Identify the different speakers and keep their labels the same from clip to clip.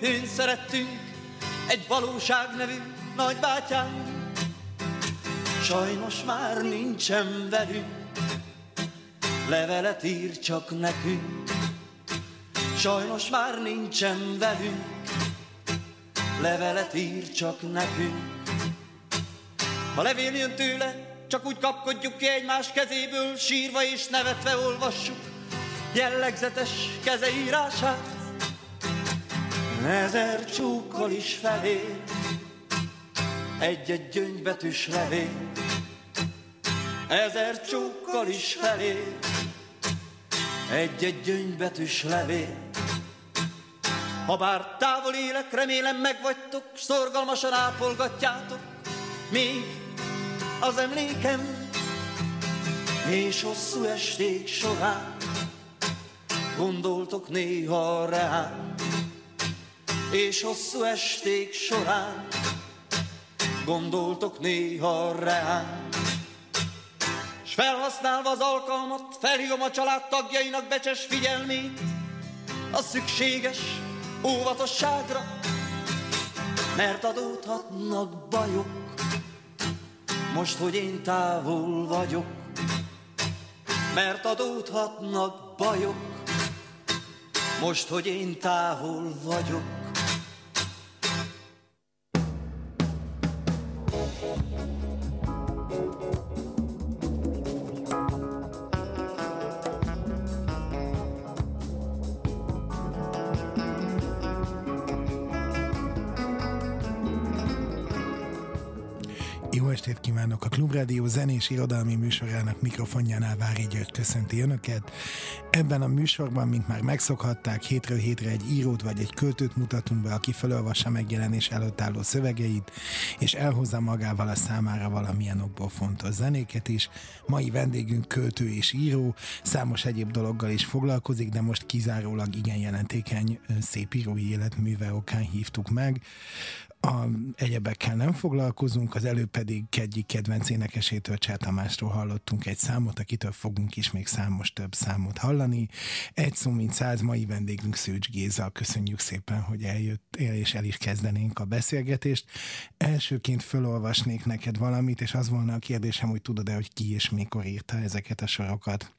Speaker 1: hőn szerettünk, egy valóság nevű nagybátyánk. Sajnos már nincsen velünk, levelet ír csak nekünk. Sajnos már nincsen velünk, levelet ír csak nekünk. Ha levél jön tőle, csak úgy kapkodjuk ki egymás kezéből, sírva és nevetve olvassuk, jellegzetes kezeírását, ezer csúkkal is felér, egy-egy gyöngybetűs levél, ezer csúkkal is felér, egy-egy gyöngybetűs levél. Ha bár távol élek, remélem megvagytok, szorgalmasan ápolgatjátok, még az emlékem, és hosszú esték során gondoltok néha rám, és hosszú esték során gondoltok néha rám. S felhasználva az alkalmat, felhívom a család tagjainak becses figyelmét a szükséges óvatosságra, mert adódhatnak bajok, most, hogy én távol vagyok, mert adódhatnak bajok, most, hogy én távol vagyok.
Speaker 2: Klubrádió zenés irodalmi műsorának mikrofonjánál Vári György köszönti Önöket. Ebben a műsorban, mint már megszokhatták, hétről hétre egy írót vagy egy költőt mutatunk be, aki felolvassa megjelenés előtt álló szövegeit, és elhozza magával a számára valamilyen okból fontos zenéket is. Mai vendégünk költő és író, számos egyéb dologgal is foglalkozik, de most kizárólag igen jelentékeny szép írói életműve okán hívtuk meg a egyebekkel nem foglalkozunk, az előbb pedig egyik kedvenc énekesétől Cseh Tamásról hallottunk egy számot, akitől fogunk is még számos több számot hallani. Egy szó, mint száz mai vendégünk Szőcs Géza. Köszönjük szépen, hogy eljött, és el is kezdenénk a beszélgetést. Elsőként felolvasnék neked valamit, és az volna a kérdésem, hogy tudod-e, hogy ki és mikor írta ezeket a sorokat.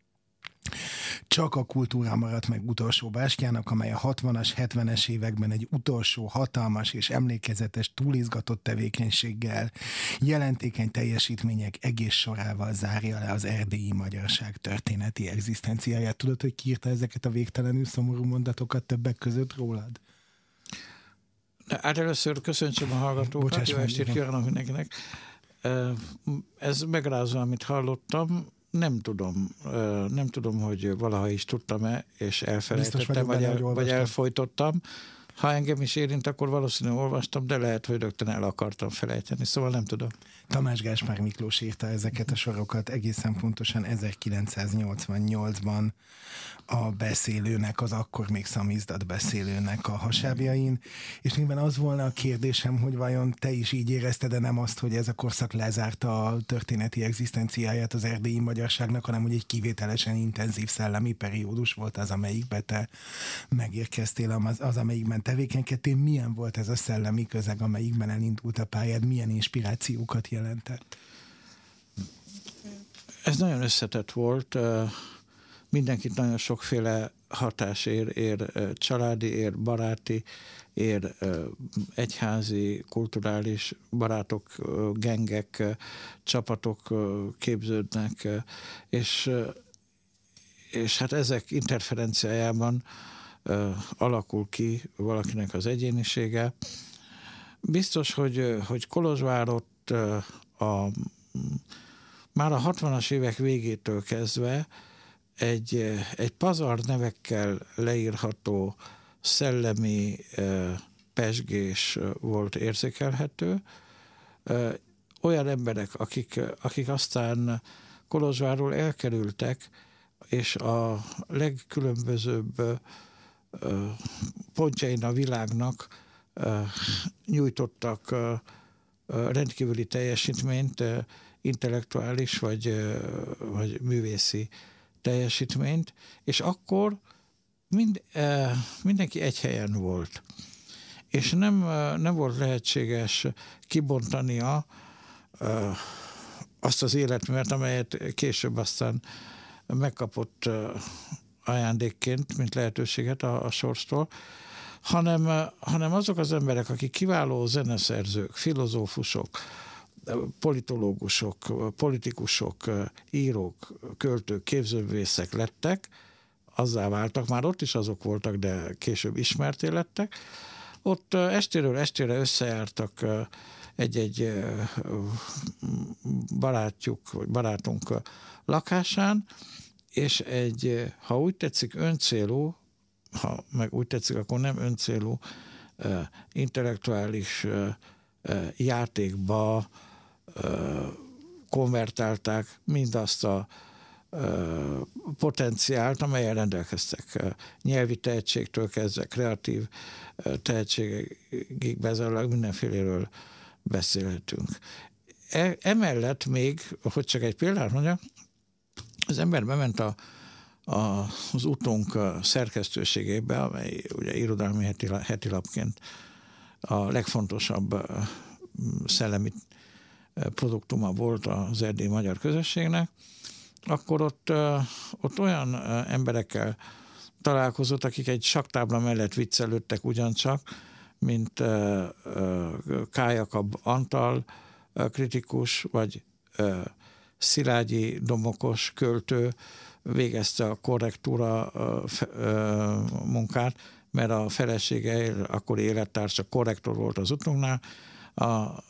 Speaker 2: Csak a kultúra maradt meg utolsó bástyának, amely a 60-as, 70-es években egy utolsó hatalmas és emlékezetes, túlizgatott tevékenységgel, jelentékeny teljesítmények egész sorával zárja le az erdélyi magyarság történeti egzisztenciáját. Tudod, hogy kiírta ezeket a végtelenül szomorú mondatokat többek között rólad?
Speaker 3: Hát először köszöntsem a hallgatókat, Bocsáss jó estét kívánok mindenkinek. Ez megrázó, amit hallottam nem tudom, nem tudom, hogy valaha is tudtam-e, és elfelejtettem, vagy, el, vagy elfolytottam. Ha engem is érint, akkor valószínűleg olvastam, de lehet, hogy rögtön el akartam felejteni, szóval nem tudom.
Speaker 2: Tamás Gáspár Miklós írta ezeket a sorokat egészen pontosan 1988-ban a beszélőnek, az akkor még szamizdat beszélőnek a hasábjain, és nyilván az volna a kérdésem, hogy vajon te is így érezted, de nem azt, hogy ez a korszak lezárta a történeti egzisztenciáját az erdélyi magyarságnak, hanem hogy egy kivételesen intenzív szellemi periódus volt az, amelyikbe te megérkeztél, az, az amelyikben tevékenykedtél. Milyen volt ez a szellemi közeg, amelyikben elindult a pályád, milyen inspirációkat jelentett?
Speaker 3: Ez nagyon összetett volt mindenkit nagyon sokféle hatás ér, ér családi, ér baráti, ér egyházi, kulturális barátok, gengek, csapatok képződnek, és, és hát ezek interferenciájában alakul ki valakinek az egyénisége. Biztos, hogy, hogy Kolozsvárot a, már a 60-as évek végétől kezdve egy, egy pazar nevekkel leírható szellemi pesgés volt érzékelhető. Olyan emberek, akik, akik aztán Kolozsvárról elkerültek, és a legkülönbözőbb pontjain a világnak nyújtottak rendkívüli teljesítményt, intellektuális vagy, vagy művészi teljesítményt, és akkor mind, mindenki egy helyen volt. És nem, nem volt lehetséges kibontania azt az életművet, amelyet később aztán megkapott ajándékként, mint lehetőséget a, a sorstól, hanem, hanem azok az emberek, akik kiváló zeneszerzők, filozófusok, politológusok, politikusok, írók, költők, képzővészek lettek, azzá váltak, már ott is azok voltak, de később ismerté lettek. Ott estéről estére összejártak egy-egy barátjuk, vagy barátunk lakásán, és egy, ha úgy tetszik, öncélú, ha meg úgy tetszik, akkor nem öncélú, intellektuális játékba konvertálták mindazt a potenciált, amelyen rendelkeztek. Nyelvi tehetségtől kezdve kreatív tehetségig bezárólag mindenféléről beszélhetünk. E, emellett még, hogy csak egy példát mondjak, az ember bement a, az utunk szerkesztőségébe, amely ugye irodalmi heti, heti lapként a legfontosabb szellemi produktuma volt az erdély magyar közösségnek, akkor ott, ott olyan emberekkel találkozott, akik egy saktábla mellett viccelődtek ugyancsak, mint Kájakab Antal kritikus, vagy Szilágyi Domokos költő végezte a korrektúra munkát, mert a felesége, akkor élettársa korrektor volt az utunknál, a,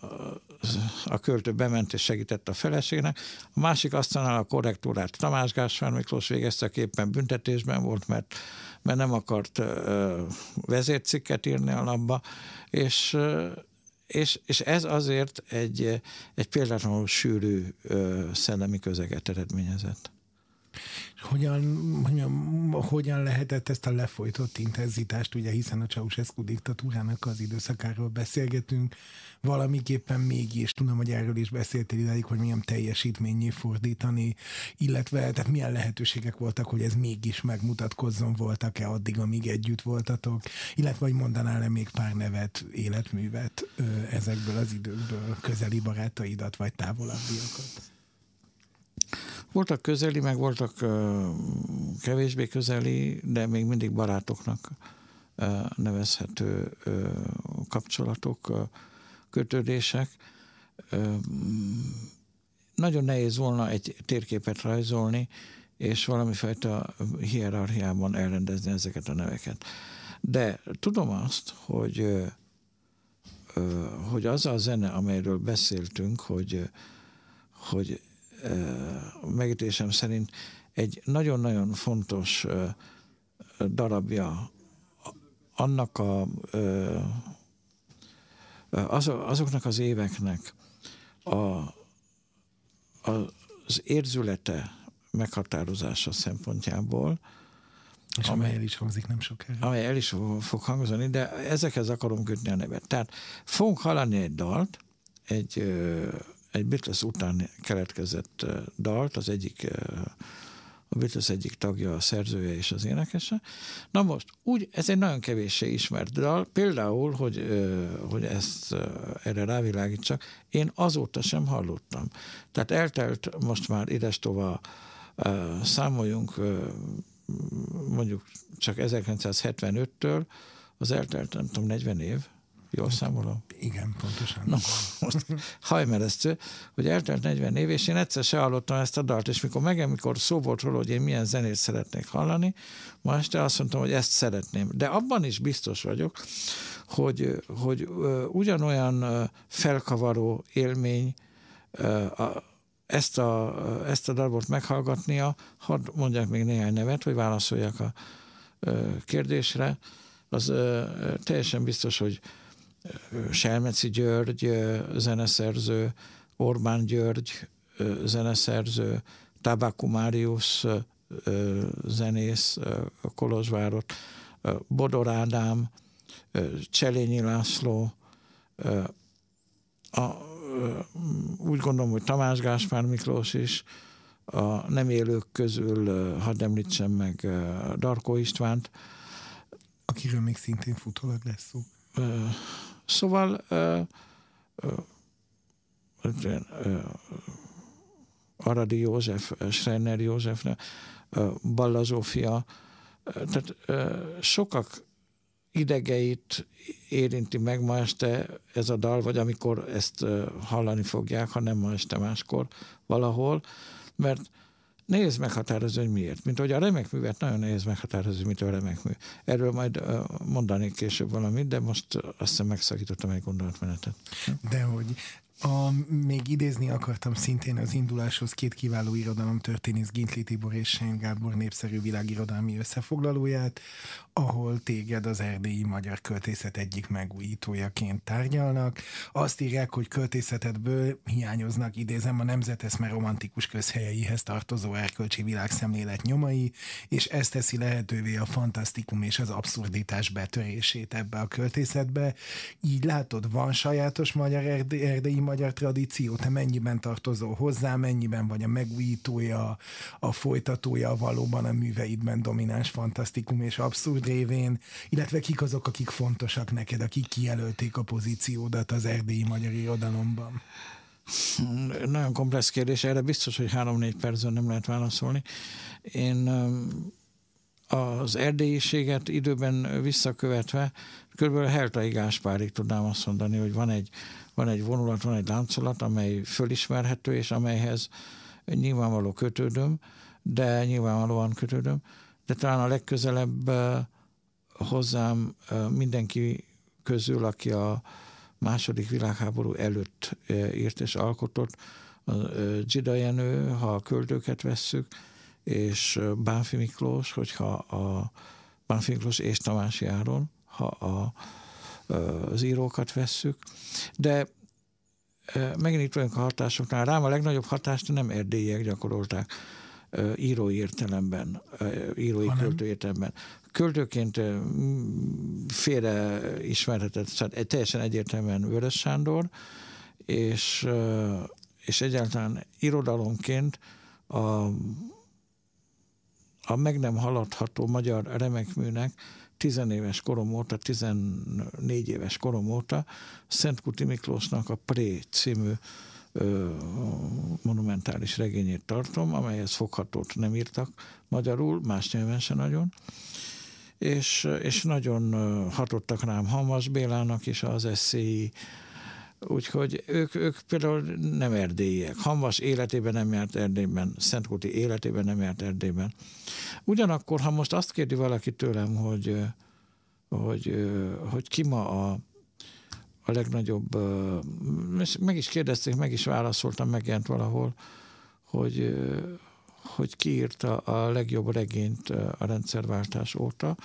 Speaker 3: a költő bement és segített a feleségnek. A másik asztalnál a korrektúrát Tamás Gáspár Miklós végezte, aki éppen büntetésben volt, mert, mert nem akart ö, vezércikket írni a labba, és és, és ez azért egy, egy példátlanul sűrű ö, szellemi közeget eredményezett.
Speaker 2: Hogyan, hogyan, hogyan lehetett ezt a lefolytott intenzitást, ugye hiszen a Ceausescu diktatúrának az időszakáról beszélgetünk, valamiképpen mégis, tudom, hogy erről is beszéltél ideig, hogy milyen teljesítményé fordítani, illetve tehát milyen lehetőségek voltak, hogy ez mégis megmutatkozzon, voltak-e addig, amíg együtt voltatok, illetve hogy mondanál-e még pár nevet, életművet ezekből az időkből, közeli barátaidat, vagy távolabbiakat?
Speaker 3: Voltak közeli, meg voltak kevésbé közeli, de még mindig barátoknak nevezhető kapcsolatok, kötődések. Nagyon nehéz volna egy térképet rajzolni, és valamifajta hierarchiában elrendezni ezeket a neveket. De tudom azt, hogy, hogy az a zene, amelyről beszéltünk, hogy, hogy megítésem szerint egy nagyon-nagyon fontos darabja annak a azoknak az éveknek a, az érzülete meghatározása szempontjából,
Speaker 2: és amely, amely el is hangzik nem sokára.
Speaker 3: Amely el is fog hangzani, de ezekhez akarom kötni a nevet. Tehát fogunk hallani egy dalt, egy egy Beatles után keletkezett dalt, az egyik a Beatles egyik tagja, a szerzője és az énekese. Na most, úgy, ez egy nagyon kevéssé ismert dal, például, hogy, hogy ezt erre rávilágítsak, én azóta sem hallottam. Tehát eltelt most már idestova számoljunk mondjuk csak 1975-től, az eltelt, nem tudom, 40 év, Jól számolom?
Speaker 2: Igen, pontosan.
Speaker 3: Na, most hajmeresztő, hogy eltelt 40 év, és én egyszer se hallottam ezt a dalt, és mikor meg, amikor szó volt róla, hogy én milyen zenét szeretnék hallani, ma este azt mondtam, hogy ezt szeretném. De abban is biztos vagyok, hogy, hogy ugyanolyan felkavaró élmény ezt a, ezt a darabot meghallgatnia, hadd mondjak még néhány nevet, hogy válaszoljak a kérdésre az teljesen biztos, hogy Selmeci György zeneszerző, Orbán György zeneszerző, Tabaku Máriusz zenész Kolozsvárot, Bodor Ádám, Cselényi László, a, úgy gondolom, hogy Tamás Gáspár Miklós is, a nem élők közül hadd említsem meg Darko Istvánt.
Speaker 2: Akiről még szintén futólag lesz szó.
Speaker 3: Szóval Aradi József, Schreiner József, Balla Zsófia, tehát sokak idegeit érinti meg ma este ez a dal, vagy amikor ezt hallani fogják, ha nem ma este máskor valahol, mert nehéz meghatározni, hogy miért. Mint hogy a remek művet nagyon nehéz meghatározni, a remek mű. Erről majd mondanék később valamit, de most azt hiszem megszakítottam egy gondolatmenetet.
Speaker 2: De hogy a, még idézni akartam szintén az induláshoz két kiváló irodalomtörténész Gintli Tibor és Sein Gábor népszerű világirodalmi összefoglalóját, ahol téged az erdélyi magyar költészet egyik megújítójaként tárgyalnak. Azt írják, hogy költészetedből hiányoznak, idézem, a nemzeteszme romantikus közhelyeihez tartozó erkölcsi világszemlélet nyomai, és ez teszi lehetővé a fantasztikum és az abszurditás betörését ebbe a költészetbe. Így látod, van sajátos magyar erdélyi magyar tradíció, te mennyiben tartozol hozzá, mennyiben vagy a megújítója, a folytatója valóban a műveidben domináns fantasztikum és abszurd révén, illetve kik azok, akik fontosak neked, akik kijelölték a pozíciódat az erdélyi magyar irodalomban?
Speaker 3: Nagyon komplex kérdés, erre biztos, hogy három-négy percben nem lehet válaszolni. Én az erdélyiséget időben visszakövetve kb. Heltai Gáspárig tudnám azt mondani, hogy van egy van egy vonulat, van egy láncolat, amely fölismerhető, és amelyhez nyilvánvaló kötődöm, de nyilvánvalóan kötődöm, de talán a legközelebb hozzám mindenki közül, aki a második világháború előtt írt és alkotott, Gida Jenő, ha a költőket vesszük, és Bánfi Miklós, hogyha a Bánfi Miklós és Tamási Áron, ha a az írókat vesszük, de megint itt vagyunk a hatásoknál. Rám a legnagyobb hatást nem erdélyiek gyakorolták írói értelemben, írói költő értelemben. Költőként félre ismerhetett, szóval teljesen egyértelműen Vörös Sándor, és, és egyáltalán irodalomként a, a meg nem haladható magyar remekműnek tizenéves korom óta, 14 éves korom óta Kuti Miklósnak a Pré című ö, monumentális regényét tartom, amelyhez foghatót nem írtak magyarul, más nyelven se nagyon, és, és nagyon hatottak rám Hamas Bélának is az eszéi, Úgyhogy ők, ők például nem erdélyiek. Hamvas életében nem járt Erdélyben, Szentkuti életében nem járt Erdélyben. Ugyanakkor, ha most azt kérdi valaki tőlem, hogy, hogy, hogy ki ma a, a legnagyobb, meg is kérdezték, meg is válaszoltam, megjelent valahol, hogy, hogy ki írta a legjobb regényt a rendszerváltás óta,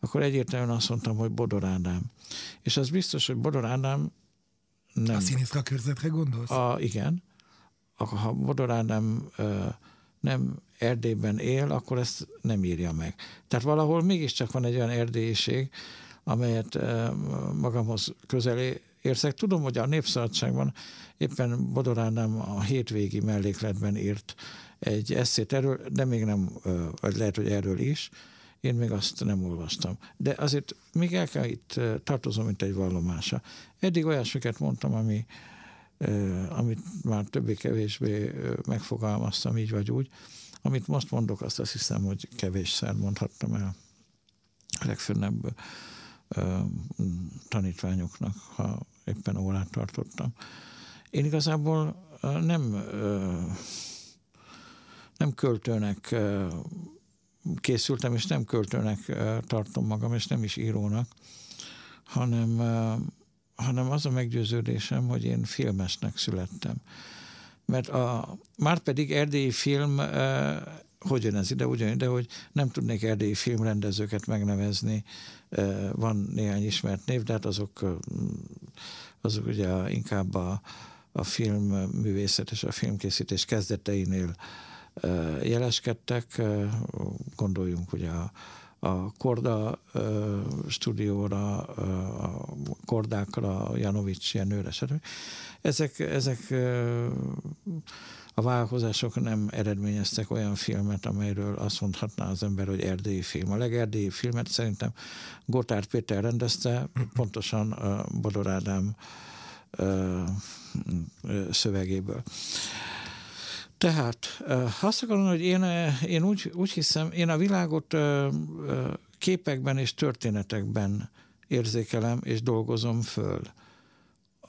Speaker 3: akkor egyértelműen azt mondtam, hogy Bodor Ádám. És az biztos, hogy Bodor Ádám nem. A
Speaker 2: színészka körzetre gondolsz?
Speaker 3: A, igen. Ha Bodorán nem, nem Erdélyben él, akkor ezt nem írja meg. Tehát valahol mégiscsak van egy olyan erdélyiség, amelyet magamhoz közelé érzek. Tudom, hogy a Népszabadságban éppen Bodoránám a hétvégi mellékletben írt egy eszét erről, de még nem, vagy lehet, hogy erről is, én még azt nem olvastam. De azért még el kell itt tartozom, mint egy vallomása. Eddig olyasmiket mondtam, ami, amit már többé-kevésbé megfogalmaztam így vagy úgy. Amit most mondok, azt azt hiszem, hogy kevésszer mondhattam el a legfőnebb tanítványoknak, ha éppen órát tartottam. Én igazából nem, nem költőnek készültem, és nem költőnek tartom magam, és nem is írónak, hanem, hanem az a meggyőződésem, hogy én filmesnek születtem. Mert a, már pedig erdélyi film hogy jön ez ide, ugyan ide, hogy nem tudnék erdélyi filmrendezőket megnevezni, van néhány ismert név, de hát azok, azok ugye inkább a, a filmművészet és a filmkészítés kezdeteinél jeleskedtek. Gondoljunk ugye a, a Korda uh, stúdióra, uh, a Kordákra, Janovics, Jenőre, stb. Ezek, ezek a vállalkozások nem eredményeztek olyan filmet, amelyről azt mondhatná az ember, hogy erdélyi film. A legerdélyi filmet szerintem Gotthard Péter rendezte, pontosan Bodor Ádám szövegéből. Tehát azt akarom, hogy én, én úgy, úgy hiszem, én a világot képekben és történetekben érzékelem és dolgozom föl.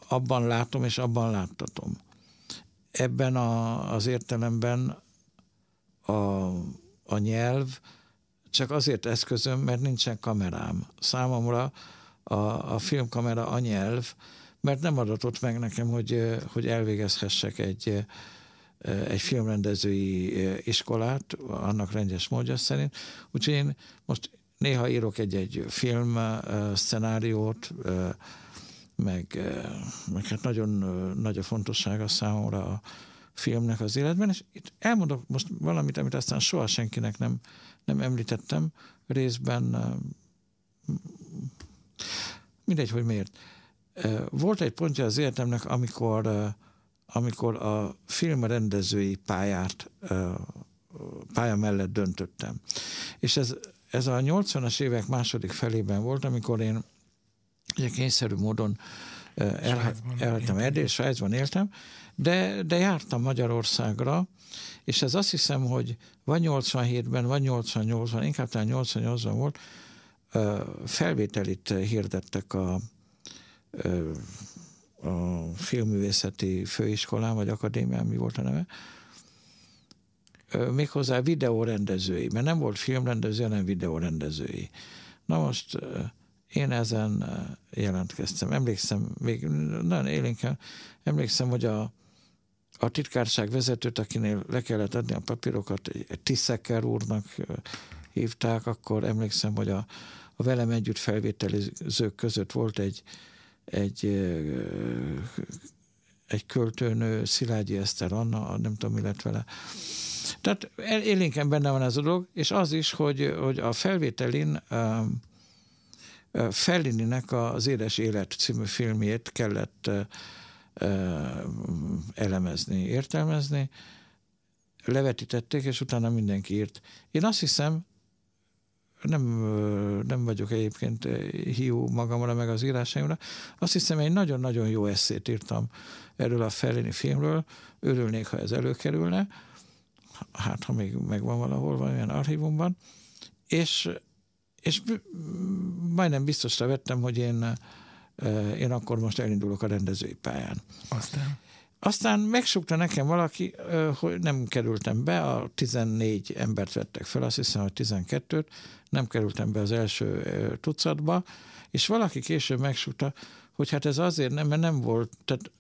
Speaker 3: Abban látom és abban láttatom. Ebben a, az értelemben a, a nyelv csak azért eszközöm, mert nincsen kamerám. Számomra a, a filmkamera a nyelv, mert nem adatott meg nekem, hogy, hogy elvégezhessek egy, egy filmrendezői iskolát, annak rendes módja szerint. Úgyhogy én most néha írok egy-egy film szenáriót, meg, meg hát nagyon nagy a fontossága számomra a filmnek az életben, és itt elmondok most valamit, amit aztán soha senkinek nem, nem említettem, részben mindegy, hogy miért. Volt egy pontja az életemnek, amikor amikor a filmrendezői pályát, pálya mellett döntöttem. És ez, ez a 80-as évek második felében volt, amikor én ugye kényszerű módon elhagytam Erdély, Svájcban éltem, de, de jártam Magyarországra, és ez azt hiszem, hogy vagy 87-ben, vagy 88-ban, inkább talán 88-ban volt, felvételit hirdettek a a filmművészeti főiskolán, vagy akadémián, mi volt a neve, méghozzá videórendezői, mert nem volt filmrendező, hanem videórendezői. Na most én ezen jelentkeztem. Emlékszem, még nagyon élénken, emlékszem, hogy a, a titkárság vezetőt, akinél le kellett adni a papírokat, Tiszeker úrnak hívták, akkor emlékszem, hogy a, a velem együtt felvételizők között volt egy, egy, egy költőnő, Szilágyi Eszter Anna, nem tudom, mi lett vele. Tehát élénken benne van ez a dolog, és az is, hogy, hogy a felvételin Fellininek az Édes Élet című filmjét kellett elemezni, értelmezni, levetítették, és utána mindenki írt. Én azt hiszem, nem, nem vagyok egyébként hiú magamra, meg az írásaimra. Azt hiszem, egy nagyon-nagyon jó eszét írtam erről a Fellini filmről. Örülnék, ha ez előkerülne. Hát, ha még megvan valahol valamilyen archívumban. És, és majdnem biztosra vettem, hogy én, én akkor most elindulok a rendezői pályán.
Speaker 2: Aztán?
Speaker 3: Aztán megsukta nekem valaki, hogy nem kerültem be, a 14 embert vettek fel, azt hiszem, hogy 12-t, nem kerültem be az első tucatba, és valaki később megsukta, hogy hát ez azért nem, mert nem volt, tehát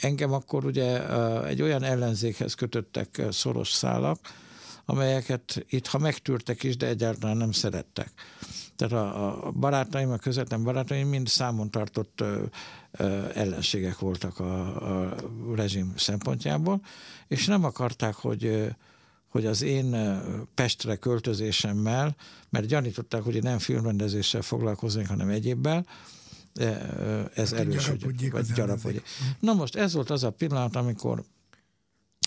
Speaker 3: engem akkor ugye egy olyan ellenzékhez kötöttek szoros szálak, amelyeket itt, ha megtűrtek is, de egyáltalán nem szerettek. Tehát a, a barátaim, a közvetlen barátaim mind számon tartott ellenségek voltak a, a rezsim szempontjából, és nem akarták, hogy hogy az én Pestre költözésemmel, mert gyanították, hogy én nem filmrendezéssel foglalkoznék, hanem egyébbel, ez hát erős, hogy, vagy gyarapodjék. Na most ez volt az a pillanat, amikor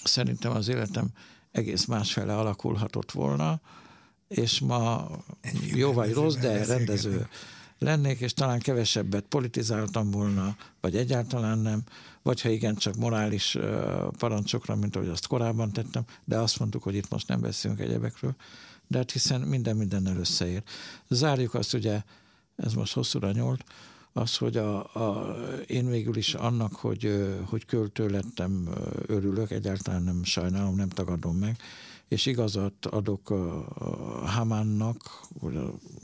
Speaker 3: szerintem az életem egész másfele alakulhatott volna, és ma jó vagy rossz, de rendező lennék, és talán kevesebbet politizáltam volna, vagy egyáltalán nem, vagy ha igen, csak morális parancsokra, mint ahogy azt korábban tettem, de azt mondtuk, hogy itt most nem beszélünk egyebekről, de hát hiszen minden mindennel összeér. Zárjuk azt ugye, ez most hosszúra nyúlt, az, hogy a, a, én végül is annak, hogy, hogy költő lettem, örülök, egyáltalán nem sajnálom, nem tagadom meg, és igazat adok a Hamánnak, a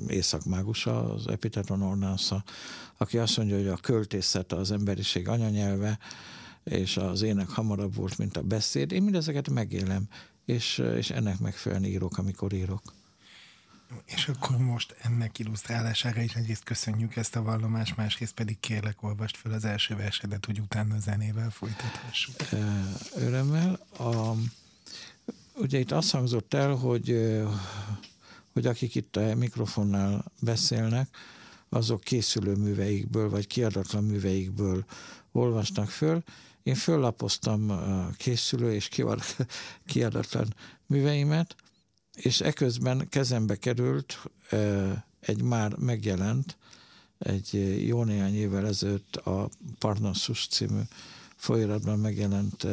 Speaker 3: északmágusa, az Epiteton Ornansa, aki azt mondja, hogy a költészet az emberiség anyanyelve, és az ének hamarabb volt, mint a beszéd. Én mindezeket megélem. és, és ennek megfelelően írok, amikor írok.
Speaker 2: És akkor most ennek illusztrálására is egyrészt köszönjük ezt a vallomást, másrészt pedig kérlek olvast fel az első versedet, hogy utána a zenével folytathassuk.
Speaker 3: Örömmel. A, ugye itt azt hangzott el, hogy, hogy akik itt a mikrofonnál beszélnek, azok készülő műveikből, vagy kiadatlan műveikből olvasnak föl. Én föllapoztam készülő és kiadatlan műveimet, és eközben kezembe került egy már megjelent, egy jó néhány évvel ezelőtt a Parnassus című folyiratban megjelent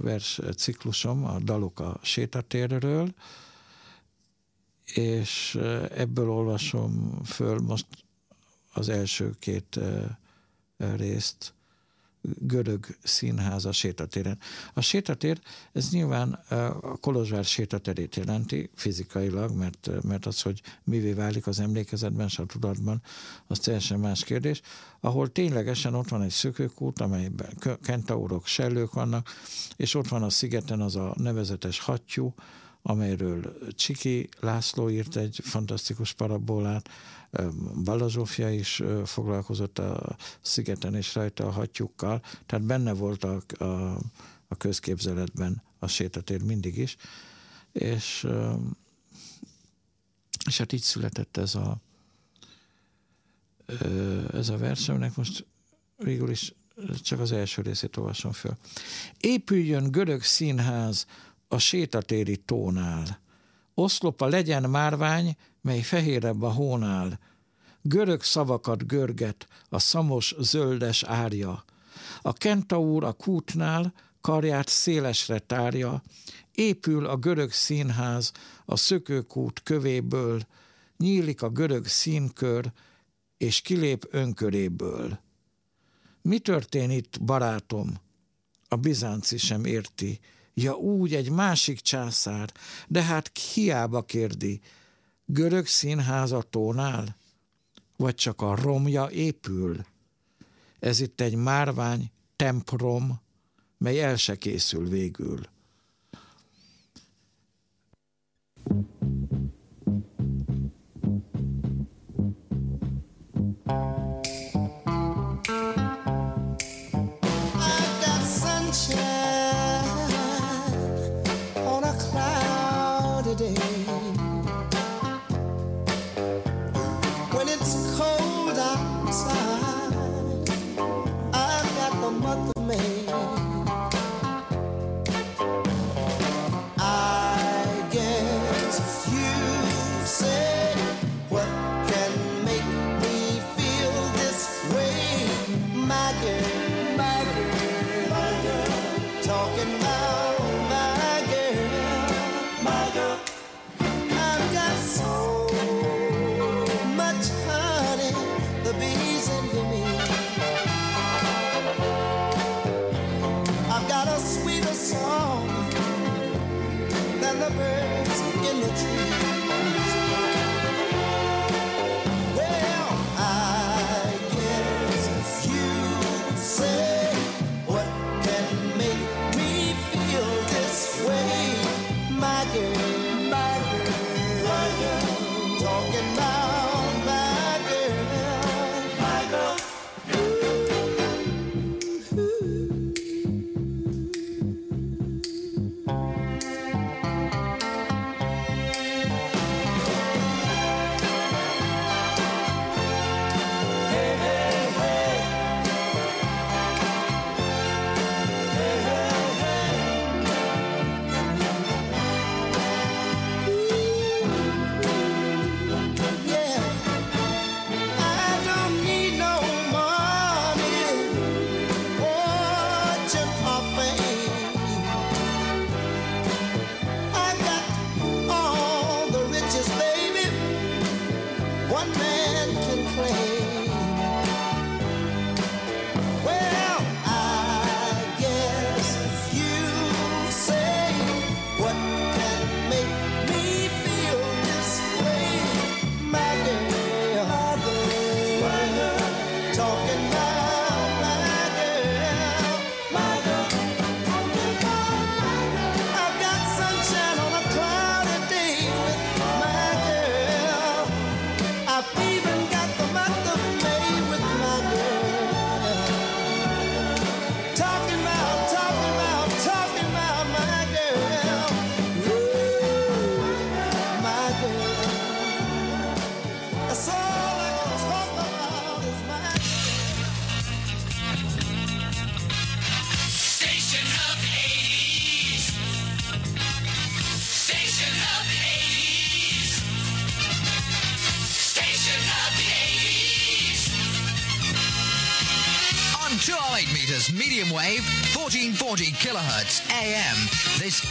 Speaker 3: vers ciklusom, a Dalok a sétatérről, és ebből olvasom föl most az első két részt, görög színház a sétatéren. A sétatér, ez nyilván a Kolozsvár sétaterét jelenti fizikailag, mert, mert az, hogy mivé válik az emlékezetben és a tudatban, az teljesen más kérdés, ahol ténylegesen ott van egy szökőkút, amelyben kentaurok, sellők vannak, és ott van a szigeten az a nevezetes hattyú, amelyről Csiki László írt egy fantasztikus parabolát, Balazsófia is foglalkozott a szigeten és rajta a hattyúkkal, tehát benne volt a, a, közképzeletben a sétatér mindig is, és, és hát így született ez a, ez a vers, most végül is csak az első részét olvasom föl. Épüljön görög színház a sétatéri tónál. Oszlopa legyen márvány, mely fehérebb a hónál. Görög szavakat görget a szamos zöldes árja. A kentaur a kútnál karját szélesre tárja, épül a görög színház a szökőkút kövéből, nyílik a görög színkör, és kilép önköréből. Mi történt barátom? A bizánci sem érti, Ja úgy egy másik császár, de hát hiába kérdi, görög színháza tónál? Vagy csak a romja épül? Ez itt egy márvány temprom, mely el se készül végül.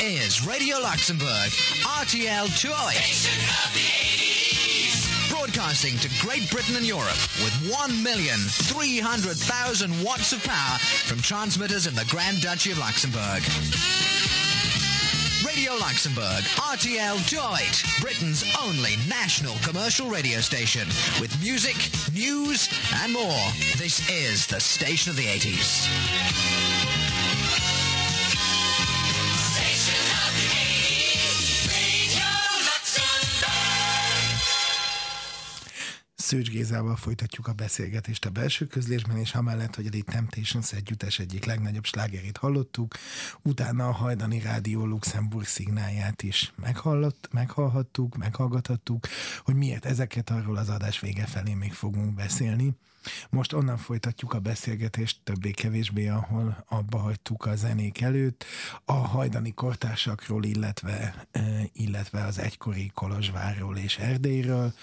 Speaker 4: Is Radio Luxembourg, RTL 208. Broadcasting to Great Britain and Europe with 1,300,000 watts of power from transmitters in the Grand Duchy of Luxembourg. Radio Luxembourg, RTL 28, Britain's only national commercial radio station with music, news, and more. This is the
Speaker 5: station of the 80s.
Speaker 2: Szőcs Gézával folytatjuk a beszélgetést a belső közlésben, és amellett, hogy a The Temptations együttes egyik legnagyobb slágerét hallottuk, utána a Hajdani Rádió Luxemburg szignálját is meghallott, meghallhattuk, meghallgathattuk, hogy miért ezeket arról az adás vége felé még fogunk beszélni. Most onnan folytatjuk a beszélgetést többé-kevésbé, ahol abba hagytuk a zenék előtt, a hajdani kortársakról, illetve, eh, illetve az egykori Kolozsvárról és Erdélyről.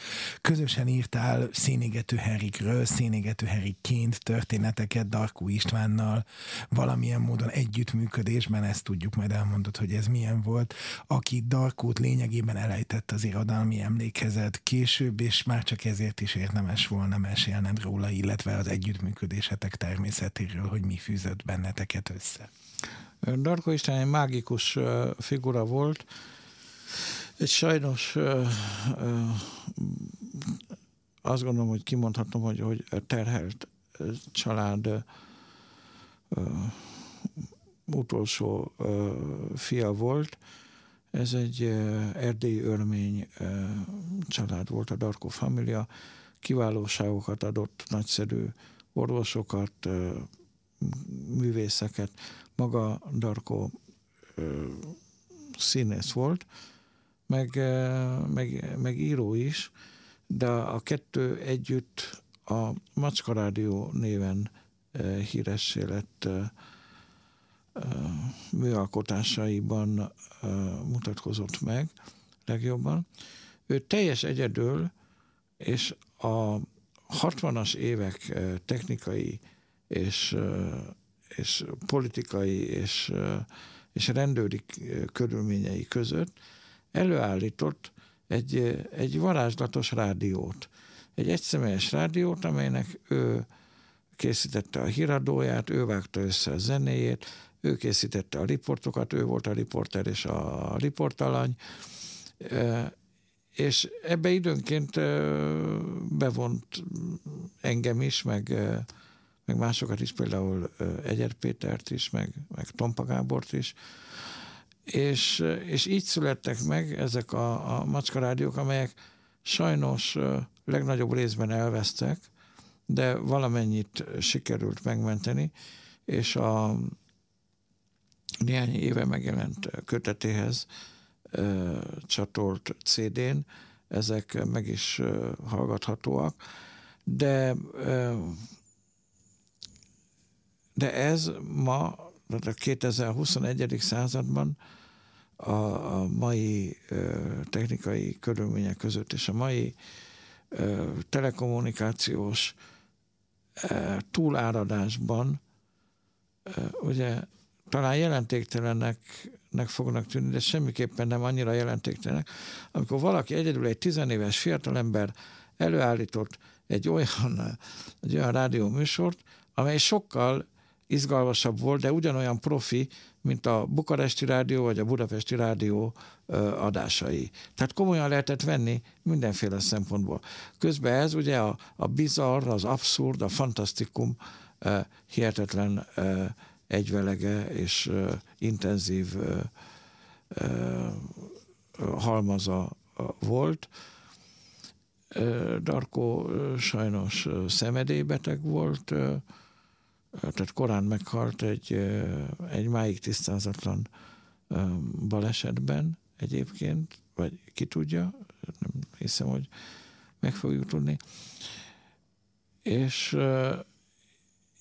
Speaker 2: Közösen írtál Szénégető Herikről, Szénégető Herikként történeteket Darkó Istvánnal, valamilyen módon együttműködésben, ezt tudjuk, majd elmondod, hogy ez milyen volt, aki Darkót lényegében elejtett az irodalmi emlékezet később, és már csak ezért is érdemes volna mesélned róla, illetve az együttműködésetek természetéről, hogy mi fűzött benneteket össze.
Speaker 3: Darko István egy mágikus figura volt, egy sajnos azt gondolom, hogy kimondhatom, hogy, hogy terhelt család utolsó fia volt. Ez egy erdélyi örmény család volt, a Darko família. Kiválóságokat adott, nagyszerű orvosokat, művészeket. Maga Darko színész volt, meg, meg, meg író is, de a kettő együtt a Macska Rádió néven híressé lett műalkotásaiban mutatkozott meg legjobban. Ő teljes egyedül, és a 60-as évek technikai és, és politikai és, és rendőri körülményei között előállított egy, egy varázslatos rádiót. Egy egyszemélyes rádiót, amelynek ő készítette a híradóját, ő vágta össze a zenéjét, ő készítette a riportokat, ő volt a riporter és a riportalany, és ebbe időnként bevont engem is, meg, meg másokat is, például Egyer Pétert is, meg, meg Tompa Gábort is, és, és így születtek meg ezek a, a macskarádiók, amelyek sajnos legnagyobb részben elvesztek, de valamennyit sikerült megmenteni, és a néhány éve megjelent kötetéhez ö, csatolt CD-n, ezek meg is hallgathatóak, de de ez ma, tehát a 2021. században a, a mai technikai körülmények között és a mai ö, telekommunikációs túláradásban ugye talán jelentéktelennek nek fognak tűnni, de semmiképpen nem annyira jelentéktelenek, amikor valaki egyedül egy tizenéves fiatalember előállított egy olyan, egy olyan rádió műsort, amely sokkal izgalmasabb volt, de ugyanolyan profi, mint a Bukaresti Rádió vagy a Budapesti Rádió adásai. Tehát komolyan lehetett venni mindenféle szempontból. Közben ez ugye a, a bizarr, az abszurd, a fantasztikum hihetetlen egyvelege és intenzív halmaza volt. Darko sajnos szemedélybeteg volt, tehát korán meghalt egy, egy máig tisztázatlan balesetben egyébként, vagy ki tudja, nem hiszem, hogy meg fogjuk tudni. És,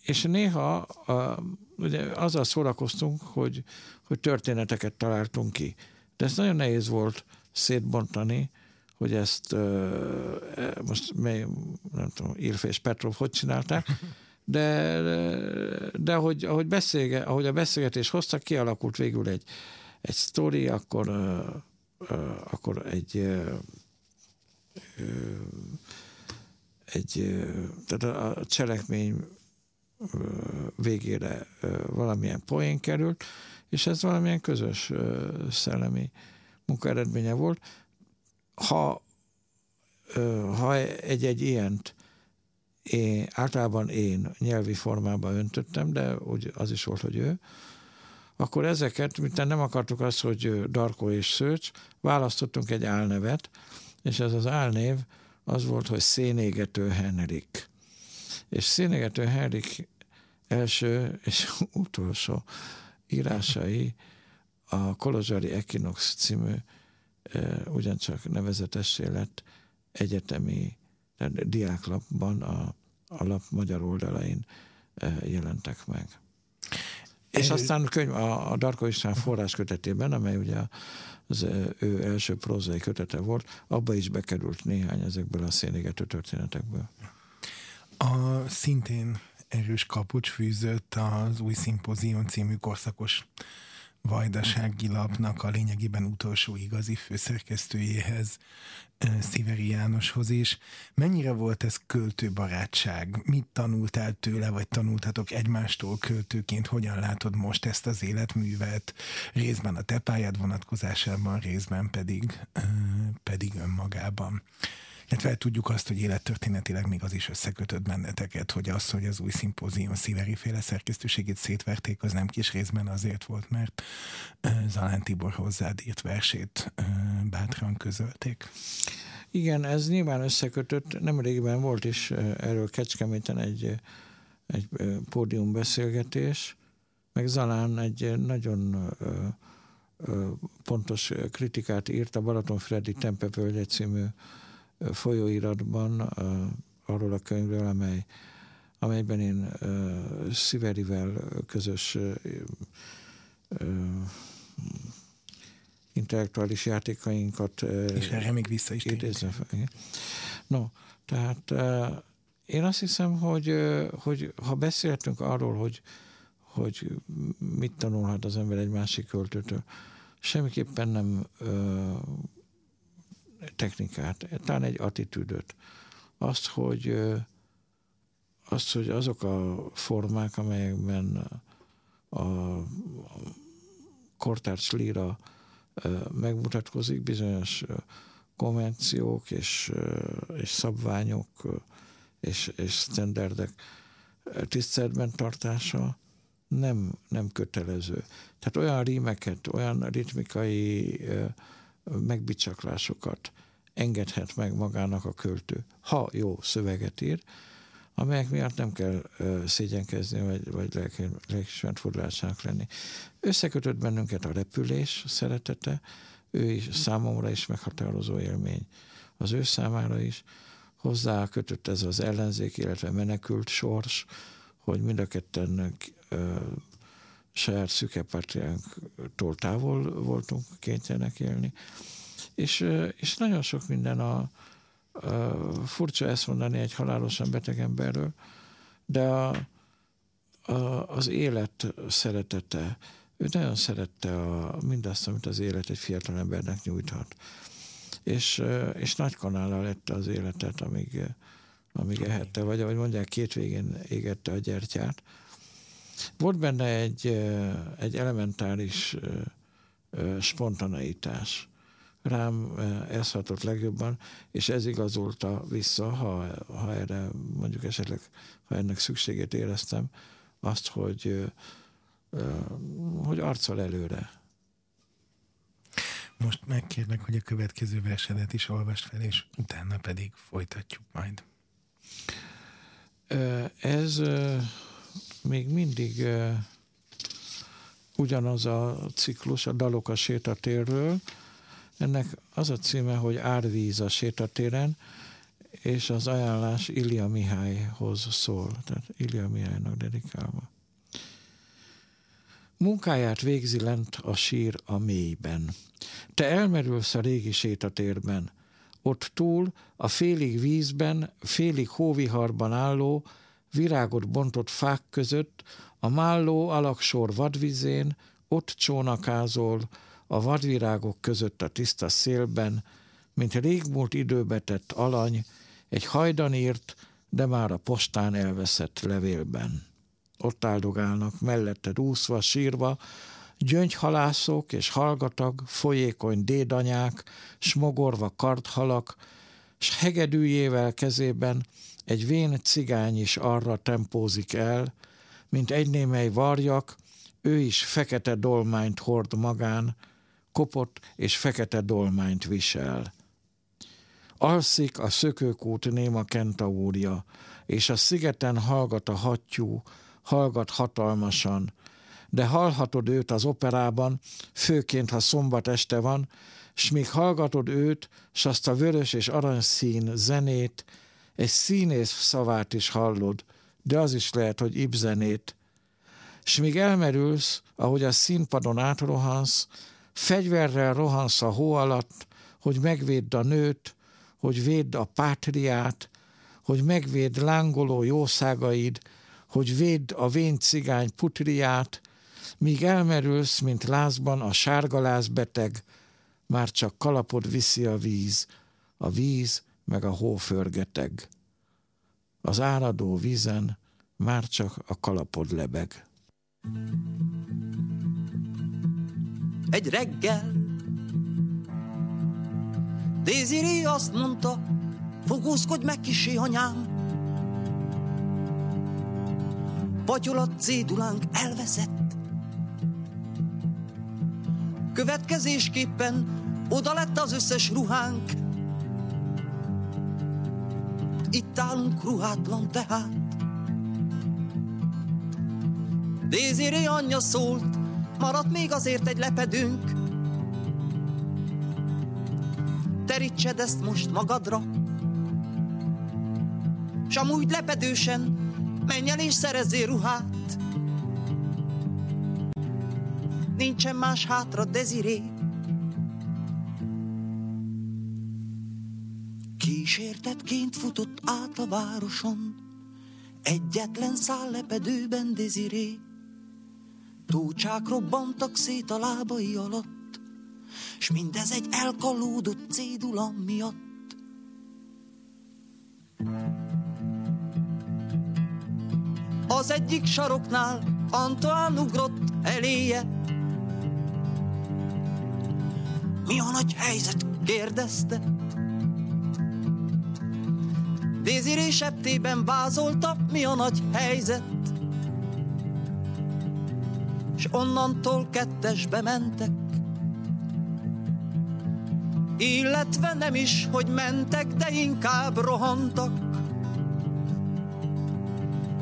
Speaker 3: és néha a, ugye azzal szórakoztunk, hogy, hogy történeteket találtunk ki. De ez nagyon nehéz volt szétbontani, hogy ezt uh, most mely, nem tudom, Ilf és Petrov hogy csinálták, de, de ahogy, ahogy, beszélge, ahogy a beszélgetés hozta, kialakult végül egy, egy sztori, akkor, akkor egy egy, tehát a cselekmény végére valamilyen poén került, és ez valamilyen közös szellemi munka eredménye volt. Ha, ha egy-egy ilyent én, általában én nyelvi formában öntöttem, de úgy az is volt, hogy ő, akkor ezeket, mint nem akartuk azt, hogy Darko és Szőcs, választottunk egy álnevet, és ez az álnév az volt, hogy Szénégető Henrik. És Szénégető Henrik első és utolsó írásai a Kolozsari Equinox című ugyancsak nevezetes lett egyetemi tehát diáklapban a, a lap magyar oldalain jelentek meg. És aztán könyv, a, a Darko István forráskötetében, amely ugye az ő első prózai kötete volt, abba is bekerült néhány ezekből a szénégető történetekből.
Speaker 2: A szintén erős kapucs fűzött az új szimpózium című korszakos vajdasági lapnak a lényegében utolsó igazi főszerkesztőjéhez, Sziveri Jánoshoz is. Mennyire volt ez költőbarátság? Mit tanultál tőle, vagy tanultatok egymástól költőként? Hogyan látod most ezt az életművet? Részben a te pályád vonatkozásában, részben pedig, pedig önmagában illetve tudjuk azt, hogy élettörténetileg még az is összekötött benneteket, hogy az, hogy az új szimpózium szíveri féle szerkesztőségét szétverték, az nem kis részben azért volt, mert Zalán Tibor hozzád írt versét bátran közölték.
Speaker 3: Igen, ez nyilván összekötött. Nemrégben volt is erről Kecskeméten egy, egy pódium beszélgetés, meg Zalán egy nagyon pontos kritikát írt a Balatonfredi Tempevölgye című folyóiratban arról a könyvről, amely, amelyben én Sziverivel közös uh, intellektuális játékainkat
Speaker 2: és erre még vissza is
Speaker 3: idézem. No, tehát én azt hiszem, hogy, hogy ha beszéltünk arról, hogy, hogy mit tanulhat az ember egy másik költőtől, semmiképpen nem technikát, talán egy attitűdöt. Azt, hogy, azt, hogy azok a formák, amelyekben a, kortárs líra megmutatkozik, bizonyos konvenciók és, és szabványok és, és standardek tiszteletben tartása nem, nem kötelező. Tehát olyan rímeket, olyan ritmikai megbicsaklásokat engedhet meg magának a költő, ha jó szöveget ír, amelyek miatt nem kell szégyenkezni, vagy, vagy lelkismert fordulásának lenni. Összekötött bennünket a repülés szeretete, ő is számomra is meghatározó élmény. Az ő számára is hozzá kötött ez az ellenzék, illetve menekült sors, hogy mind a ketten saját szüke távol voltunk kénytelenek élni. És, és nagyon sok minden a, a furcsa ezt mondani egy halálosan beteg emberről, de a, a, az élet szeretete, ő nagyon szerette a, mindazt, amit az élet egy fiatal embernek nyújthat. És, és nagy kanállal lett az életet, amíg, amíg ehette, vagy ahogy mondják, két végén égette a gyertyát. Volt benne egy, egy elementáris spontaneitás. Rám ez hatott legjobban, és ez igazolta vissza, ha, ha erre mondjuk esetleg, ha ennek szükségét éreztem, azt, hogy, hogy arccal előre.
Speaker 2: Most megkérlek, hogy a következő versenet is olvast fel, és utána pedig folytatjuk majd.
Speaker 3: Ez még mindig ugyanaz a ciklus, a dalok a sétatérről. Ennek az a címe, hogy Árvíz a sétatéren, és az ajánlás Ilya Mihályhoz szól, tehát Ilya Mihálynak dedikálva. Munkáját végzi lent a sír a mélyben. Te elmerülsz a régi sétatérben. Ott túl, a félig vízben, félig hóviharban álló, virágot bontott fák között, a málló alaksor vadvizén, ott csónakázol, a vadvirágok között a tiszta szélben, mint régmúlt időbe tett alany, egy hajdan írt, de már a postán elveszett levélben. Ott áldogálnak, mellette úszva, sírva, gyöngyhalászok és hallgatag, folyékony dédanyák, smogorva kardhalak, s hegedűjével kezében egy vén cigány is arra tempózik el, mint egy némely varjak, ő is fekete dolmányt hord magán, kopott és fekete dolmányt visel. Alszik a szökőkút néma kentaúrja, és a szigeten hallgat a hattyú, hallgat hatalmasan, de hallhatod őt az operában, főként, ha szombat este van, s míg hallgatod őt, s azt a vörös és aranyszín zenét, egy színész szavát is hallod, de az is lehet, hogy ibzenét. S míg elmerülsz, ahogy a színpadon átrohansz, fegyverrel rohansz a hó alatt, hogy megvédd a nőt, hogy védd a pátriát, hogy megvédd lángoló jószágaid, hogy védd a vén cigány putriát, míg elmerülsz, mint lázban a sárgaláz beteg, már csak kalapod viszi a víz, a víz meg a hó förgeteg. Az áradó vízen már csak a kalapod lebeg.
Speaker 1: Egy reggel Déziri azt mondta, fogózkodj meg kisé anyám. Patyolat cédulánk elveszett. Következésképpen oda lett az összes ruhánk. Itt állunk ruhátlan tehát. Déziri anyja szólt, maradt még azért egy lepedünk. Terítsed ezt most magadra. S amúgy lepedősen menj el és szerezzél ruhát. Nincsen más hátra, Deziré. Kísértetként futott át a városon, egyetlen szál lepedőben Deziré. Tócsák robbantak szét a lábai alatt, s mindez egy elkalódott cédula miatt. Az egyik saroknál Antoine ugrott eléje. Mi a nagy helyzet? kérdezte. Déziré septében vázolta, mi a nagy helyzet. S onnantól kettesbe mentek. Illetve nem is, hogy mentek, de inkább rohantak.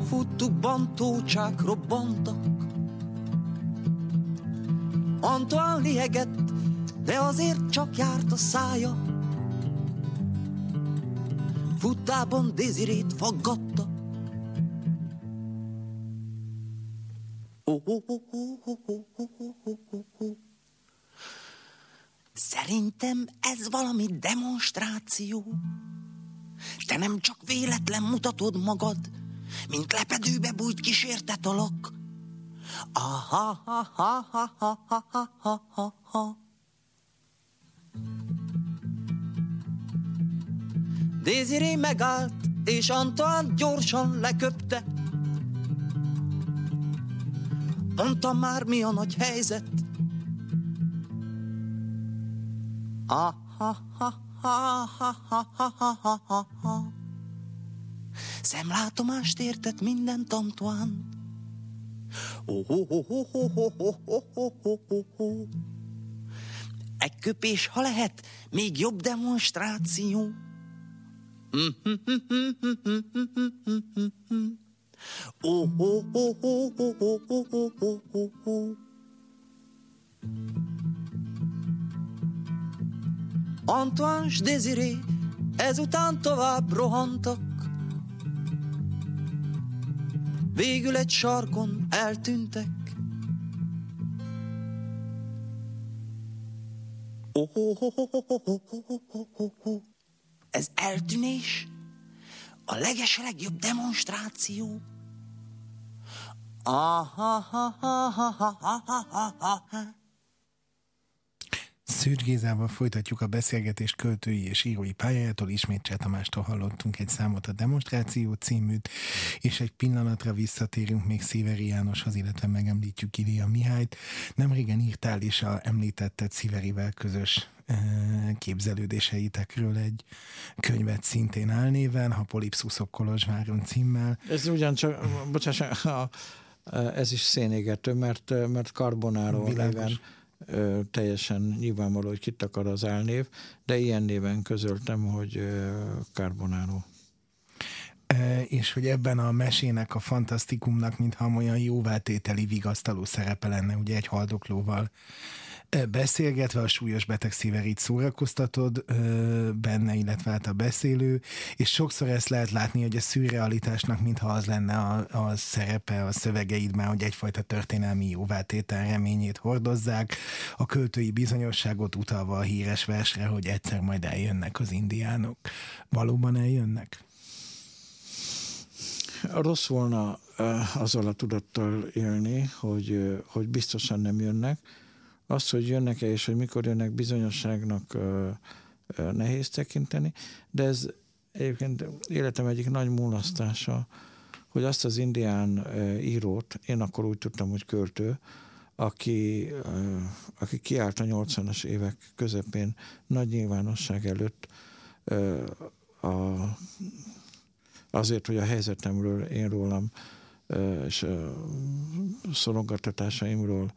Speaker 1: Futtukban tócsák robbantak. Antoine liegett, de azért csak járt a szája. Futtában Dézirét faggatta. Szerintem ez valami demonstráció. Te nem csak véletlen mutatod magad, mint lepedőbe bújt kísértet alak. Aha, ha, ha, ha, ha, ha, ha, ha, ha, Désiré megállt, és Antoine gyorsan leköpte. Mondtam már, mi a nagy helyzet. Ah, ha, ha, ha, ha, ha, ha, ha, ha, ha, ha. Szemlátomást értett minden. Oh, oh, oh, oh, oh, oh, oh, oh, oh, oh, oh, oh. Egy köpés, ha lehet, még jobb demonstráció. Antoine Désiré ezután tovább rohantak. Végül egy sarkon eltűntek. Oh, oh, oh, oh, oh, oh, oh, oh, oh. Ez eltűnés? a leges legjobb demonstráció. Aha,
Speaker 2: Szűcs Gézával folytatjuk a beszélgetést költői és írói pályájától, ismét Csetamástól hallottunk egy számot a Demonstráció címűt, és egy pillanatra visszatérünk még Szíveri Jánoshoz, illetve megemlítjük Ilia Mihályt. Nemrégen írtál is a említetted Szíverivel közös eh, képzelődéseitekről egy könyvet szintén álnéven, ha Polipszuszok Kolozsváron címmel.
Speaker 3: Ez ugyancsak, bocsáss, ez is szénégető, mert, mert Carbonaro néven ö, teljesen nyilvánvaló, hogy kit akar az álnév, de ilyen néven közöltem, hogy Carbonaro.
Speaker 2: És hogy ebben a mesének, a fantasztikumnak, mintha olyan jóvátételi vigasztaló szerepe lenne, ugye egy haldoklóval beszélgetve a súlyos beteg szíverit szórakoztatod benne, illetve hát a beszélő, és sokszor ezt lehet látni, hogy a szürrealitásnak mintha az lenne a, a szerepe a szövegeidben, hogy egyfajta történelmi jóvátétel reményét hordozzák, a költői bizonyosságot utalva a híres versre, hogy egyszer majd eljönnek az indiánok. Valóban eljönnek?
Speaker 3: Rossz volna azzal a tudattal élni, hogy, hogy biztosan nem jönnek, az, hogy jönnek-e és hogy mikor jönnek bizonyosságnak nehéz tekinteni, de ez egyébként életem egyik nagy mulasztása, hogy azt az indián írót, én akkor úgy tudtam, hogy költő, aki, aki kiállt a 80-as évek közepén nagy nyilvánosság előtt a, azért, hogy a helyzetemről, én rólam és a szorongattatásaimról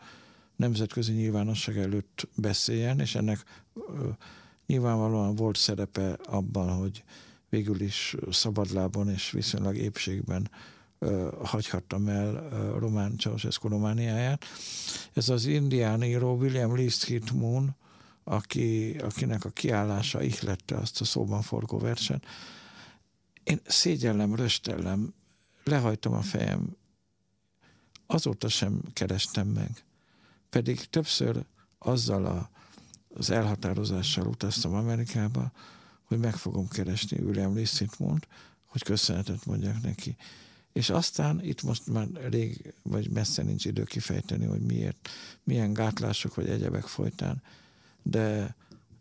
Speaker 3: nemzetközi nyilvánosság előtt beszéljen, és ennek nyilvánvalóan volt szerepe abban, hogy végül is szabadlábon és viszonylag épségben hagyhattam el Román Ceausescu Romániáját. Ez az indián író William Least Moon, aki, akinek a kiállása ihlette azt a szóban forgó verset. Én szégyellem, röstellem, lehajtom a fejem, azóta sem kerestem meg pedig többször azzal a, az elhatározással utaztam Amerikába, hogy meg fogom keresni William Sitmont, hogy köszönetet mondjak neki. És aztán itt most már elég, vagy messze nincs idő kifejteni, hogy miért, milyen gátlások vagy egyebek folytán, de,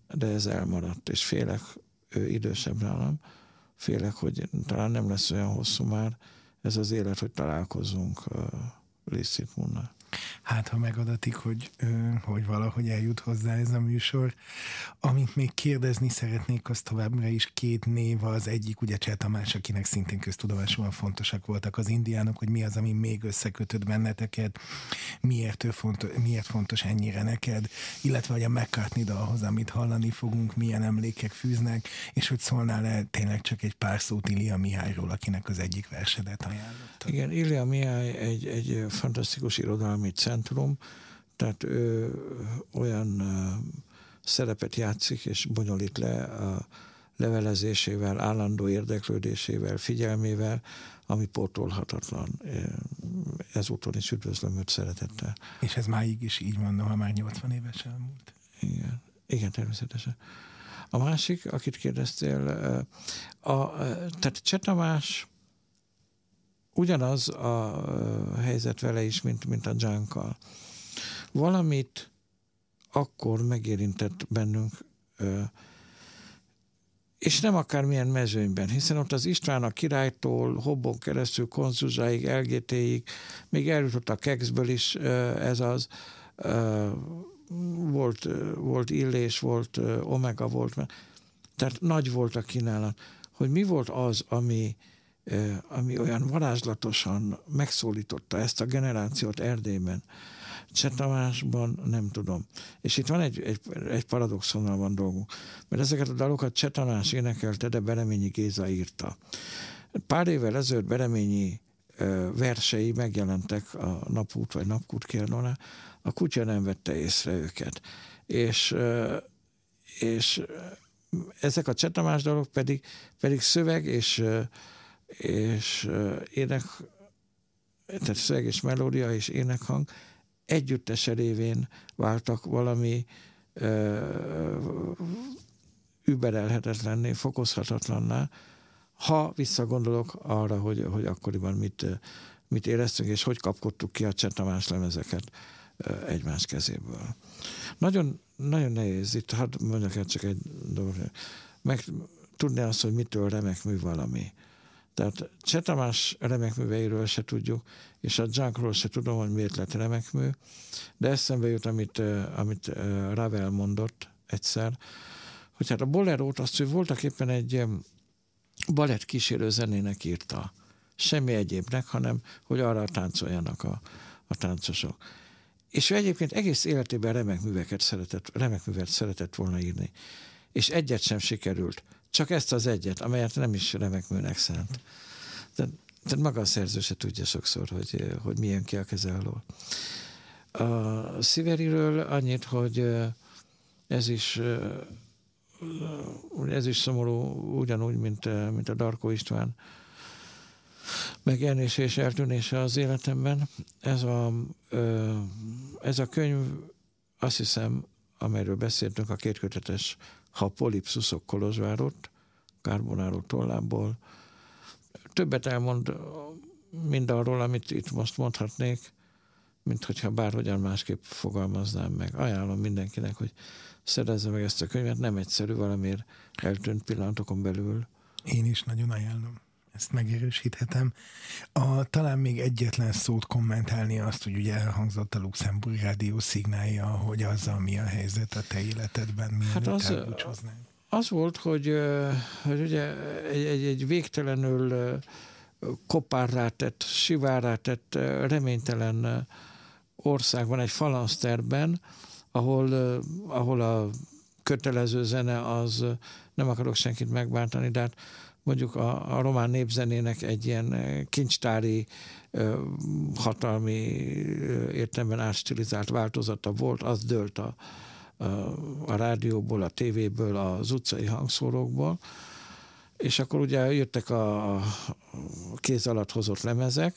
Speaker 3: de ez elmaradt, és félek, ő idősebb nálam, félek, hogy talán nem lesz olyan hosszú már ez az élet, hogy találkozunk uh, Lee Sitmonnal
Speaker 2: hát ha megadatik, hogy, hogy valahogy eljut hozzá ez a műsor. Amit még kérdezni szeretnék, az továbbra is két név, az egyik ugye Cseh Tamás, akinek szintén köztudomásúan fontosak voltak az indiánok, hogy mi az, ami még összekötött benneteket, miért, ő fontos, miért fontos ennyire neked, illetve hogy a McCartney dalhoz, amit hallani fogunk, milyen emlékek fűznek, és hogy szólnál-e tényleg csak egy pár szót Ilia Mihályról, akinek az egyik versedet ajánlott.
Speaker 3: Igen, Ilia Mihály egy, egy fantasztikus irodalmi centrum, tehát ő olyan szerepet játszik és bonyolít le a levelezésével, állandó érdeklődésével, figyelmével, ami pótolhatatlan. Ezúton is üdvözlöm őt szeretettel.
Speaker 2: És ez máig is így van, ha már 80 éves elmúlt.
Speaker 3: Igen, igen, természetesen. A másik, akit kérdeztél, a, tehát Csetamás ugyanaz a helyzet vele is, mint, mint a Junkkal. Valamit akkor megérintett bennünk, és nem akármilyen mezőnyben, hiszen ott az István a királytól, Hobbon keresztül, Konzuzsáig, LGT-ig, még eljutott a Kexből is ez az, volt, volt Illés, volt Omega, volt, tehát nagy volt a kínálat. Hogy mi volt az, ami, ami olyan varázslatosan megszólította ezt a generációt Erdélyben. Csetamásban nem tudom. És itt van egy, egy, egy paradoxonnal van dolgunk, mert ezeket a dalokat Csetamás énekelte, de Bereményi Géza írta. Pár évvel ezelőtt Bereményi versei megjelentek a napút vagy napkút kérdónál, a kutya nem vette észre őket. És, és ezek a csetamás dalok pedig, pedig szöveg és és ének, tehát szöveg és melódia és énekhang együttese révén váltak valami überelhetetlenné, fokozhatatlanná, Ha visszagondolok arra, hogy, hogy akkoriban mit, mit éreztünk, és hogy kapkodtuk ki a Csetamás lemezeket egymás kezéből. Nagyon, nagyon nehéz, itt hadd mondjak el csak egy dolgot, meg tudni azt, hogy mitől remek mű valami. Tehát Csetamás remek műveiről se tudjuk, és a Junkról se tudom, hogy miért lett remek mű, de eszembe jut, amit, amit Ravel mondott egyszer, hogy hát a bolerót azt, hogy voltak éppen egy balett kísérő zenének írta. Semmi egyébnek, hanem hogy arra táncoljanak a, a táncosok. És ő egyébként egész életében remek műveket szeretett, remek művet szeretett volna írni. És egyet sem sikerült. Csak ezt az egyet, amelyet nem is remek műnek szánt. Tehát, tehát maga a szerző se tudja sokszor, hogy, hogy milyen ki a keze alól. A Sziveriről annyit, hogy ez is ez is szomorú, ugyanúgy, mint, mint a Darko István megjelenése és eltűnése az életemben. Ez a, ez a könyv, azt hiszem, amelyről beszéltünk, a kétkötetes Ha polipszuszok Kolozsvárot, Karbonáró tollából, többet elmond mind arról, amit itt most mondhatnék, mint hogyha bárhogyan másképp fogalmaznám meg. Ajánlom mindenkinek, hogy szerezze meg ezt a könyvet, nem egyszerű, valamiért eltűnt pillanatokon belül.
Speaker 2: Én is nagyon ajánlom. Ezt megerősíthetem. A, talán még egyetlen szót kommentálni azt, hogy ugye elhangzott a Luxemburg rádió szignálja, hogy azzal mi a helyzet a te életedben, mi hát az,
Speaker 3: az volt, hogy, hogy ugye egy, egy, egy végtelenül kopárrá tett, sivárá tett, reménytelen országban, egy falanszterben, ahol, ahol a kötelező zene az, nem akarok senkit megbántani, de hát mondjuk a, a román népzenének egy ilyen kincstári hatalmi értelemben átstilizált változata volt, az dőlt a, a, a rádióból, a tévéből, az utcai hangszórókból, és akkor ugye jöttek a, a kéz alatt hozott lemezek,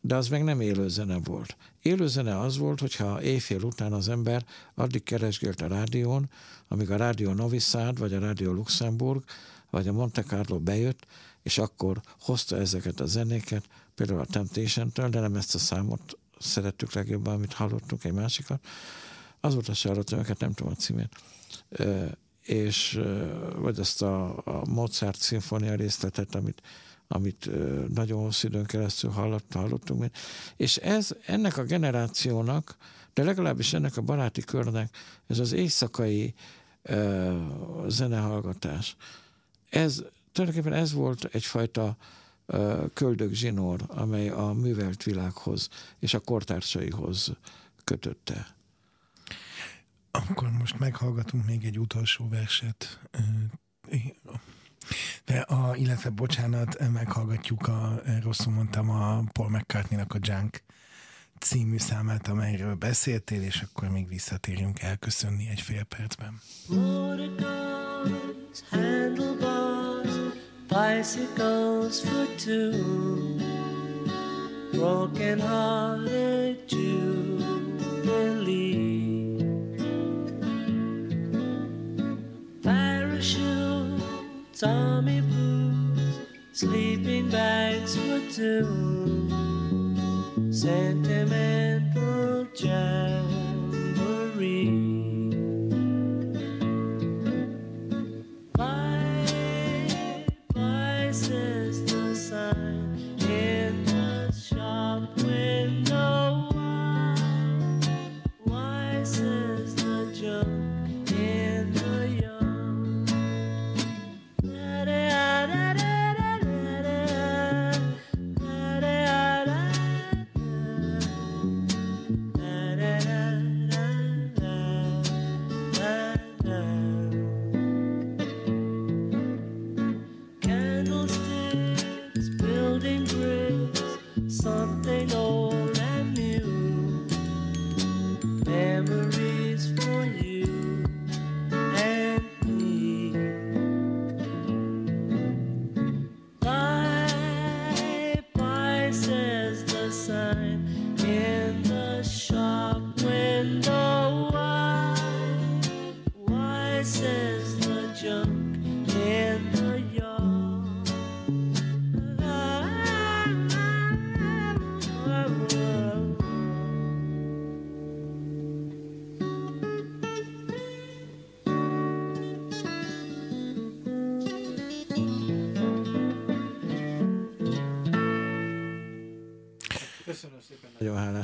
Speaker 3: de az meg nem élőzene volt. Élőzene az volt, hogyha éjfél után az ember addig keresgélt a rádión, amíg a Rádió Novi Sad, vagy a Rádió Luxemburg, vagy a Monte Carlo bejött, és akkor hozta ezeket a zenéket, például a Temptation-től, de nem ezt a számot szerettük legjobban, amit hallottunk egy másikat. Az volt a Charlotte, őket nem tudom a címét. és vagy azt a, a Mozart szimfónia részletet, amit amit nagyon hosszú időn keresztül hallott, hallottunk. És ez ennek a generációnak, de legalábbis ennek a baráti körnek, ez az éjszakai uh, zenehallgatás, ez tulajdonképpen ez volt egyfajta köldög zsinór, amely a művelt világhoz és a kortársaihoz kötötte.
Speaker 2: Akkor most meghallgatunk még egy utolsó verset. De a, illetve bocsánat, meghallgatjuk a, rosszul mondtam, a Paul McCartney-nak a Junk című számát, amelyről beszéltél, és akkor még visszatérünk elköszönni egy fél percben. Handlebars, bicycles for two, broken hearted Jubilee. Parachute, Tommy boots, sleeping bags for two, sentimental jamboree.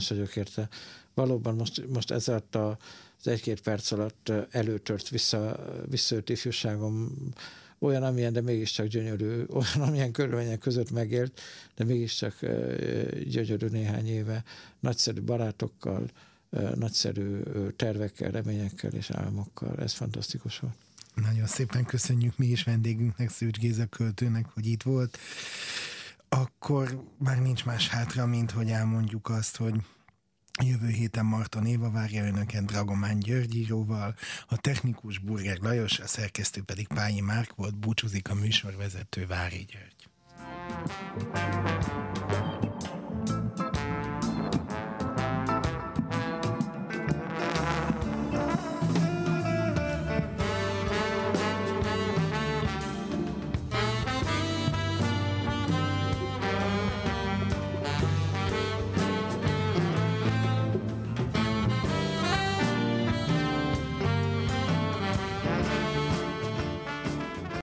Speaker 3: Hálás vagyok érte. Valóban most, most ez alatt a, az egy-két perc alatt előtört vissza, visszajött ifjúságom olyan, amilyen, de mégiscsak gyönyörű, olyan, amilyen körülmények között megélt, de mégiscsak gyönyörű néhány éve, nagyszerű barátokkal, nagyszerű tervekkel, reményekkel és álmokkal. Ez fantasztikus volt.
Speaker 2: Nagyon szépen köszönjük mi is vendégünknek, Szűcs Géza költőnek, hogy itt volt. Akkor már nincs más hátra, mint hogy elmondjuk azt, hogy Jövő héten Marton Éva várja önöket Dragomán György íróval, a technikus Burger Lajos, a szerkesztő pedig Pályi Márk volt, búcsúzik a műsorvezető Vári György.